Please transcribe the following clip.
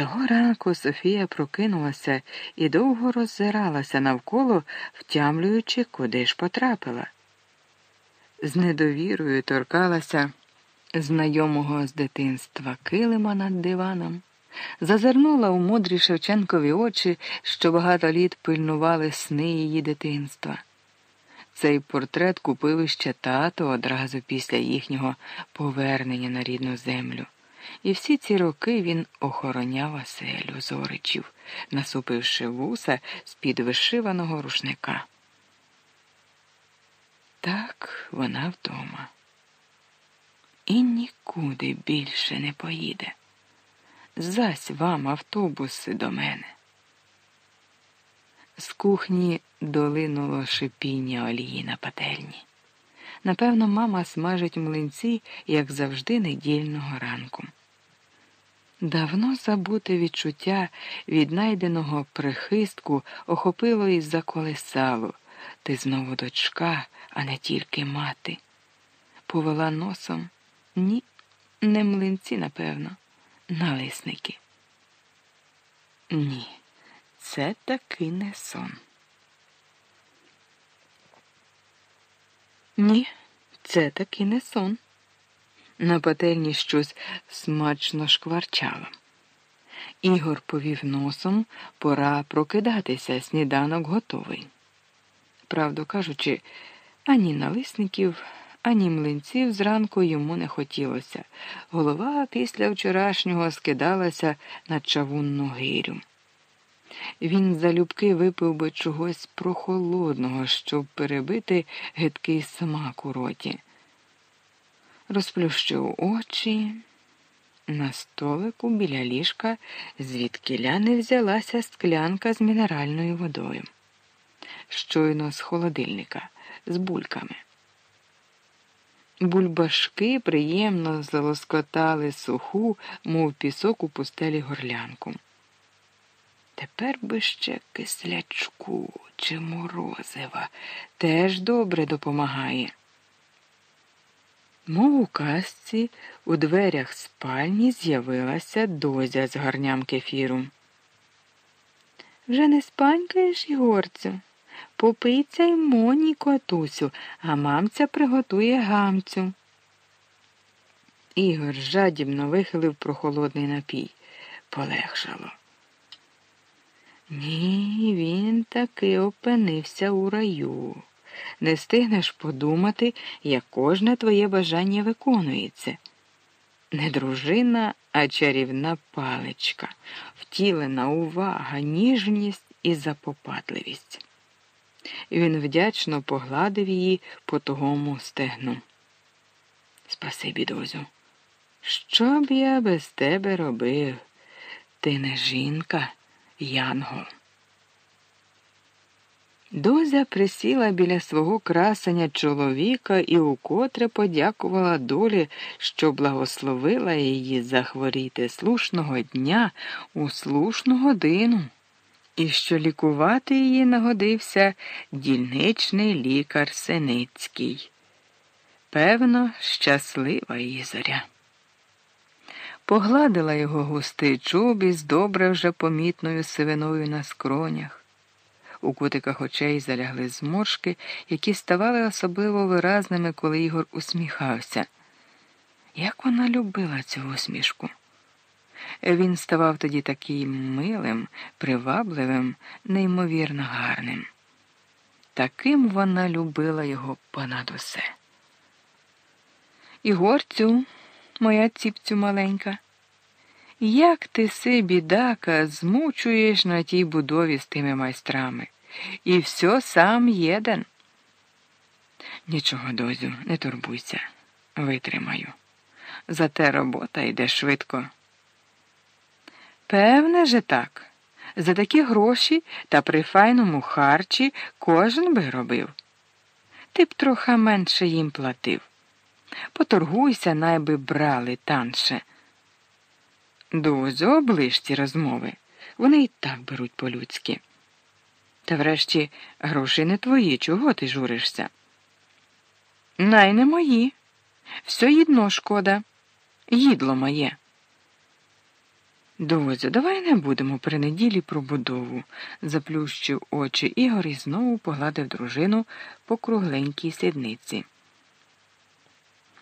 Того ранку Софія прокинулася і довго роззиралася навколо, втямлюючи, куди ж потрапила. З недовірою торкалася знайомого з дитинства килима над диваном, зазирнула у мудрі Шевченкові очі, що багато літ пильнували сни її дитинства. Цей портрет купив іще тато одразу після їхнього повернення на рідну землю. І всі ці роки він охороняв оселю зоричів, насупивши вуса з-під вишиваного рушника. Так вона вдома. І нікуди більше не поїде. Зась вам автобуси до мене. З кухні долинуло шипіння олії на пательні. Напевно, мама смажить млинці, як завжди, недільного ранку. Давно забуте відчуття віднайденого прихистку охопило і заколесало. Ти знову дочка, а не тільки мати. Повела носом. Ні, не млинці, напевно, налисники. Ні, це таки не сон. Ні, це таки не сон. На пательні щось смачно шкварчало. Ігор повів носом, пора прокидатися, сніданок готовий. Правду кажучи, ані налисників, ані млинців зранку йому не хотілося. Голова після вчорашнього скидалася на чавунну гирю. Він залюбки випив би чогось прохолодного, щоб перебити гидкий смак у роті. Розплющив очі. На столику біля ліжка звідкиля не взялася склянка з мінеральною водою. Щойно з холодильника, з бульками. Бульбашки приємно залоскотали суху, мов пісок у пустелі горлянку. Тепер би ще кислячку чи морозива теж добре допомагає. Мов у казці у дверях спальні з'явилася дозя з гарням кефіру. Вже не спанькаєш, Ігорцю? Попийця й моні котусю, а мамця приготує гамцю. Ігор жадібно вихилив прохолодний напій. Полегшало. Ні, він таки опинився у раю. Не встигнеш подумати, як кожне твоє бажання виконується. Не дружина, а чарівна паличка, втілена увага, ніжність і запопадливість. Він вдячно погладив її по тугому стегну. Спасибі, дозю. Що б я без тебе робив? Ти не жінка, Янгол. Дозя присіла біля свого красення чоловіка і укотре подякувала долі, що благословила її захворіти слушного дня у слушну годину, і що лікувати її нагодився дільничний лікар Синицький. Певно, щаслива її зоря. Погладила його густий чубі з добре вже помітною сивиною на скронях. У кутиках очей залягли зморшки, які ставали особливо виразними, коли Ігор усміхався. Як вона любила цю усмішку. Він ставав тоді таким милим, привабливим, неймовірно гарним. Таким вона любила його понад усе. Ігорцю, моя ціпцю маленька, як ти си, бідака, змучуєш на тій будові з тими майстрами? І все сам єден. Нічого, дозю, не турбуйся, витримаю. Зате робота йде швидко. Певне же так. За такі гроші та при файному харчі кожен би робив. Ти б трохи менше їм платив. Поторгуйся, найби брали танше. Дозю, оближ ці розмови. Вони і так беруть по-людськи. Та врешті гроші не твої, чого ти журишся? Най не мої. Все їдно шкода, їдло моє. Дозю, давай не будемо при неділі про будову, заплющив очі Ігор і знову погладив дружину по кругленькій сідниці.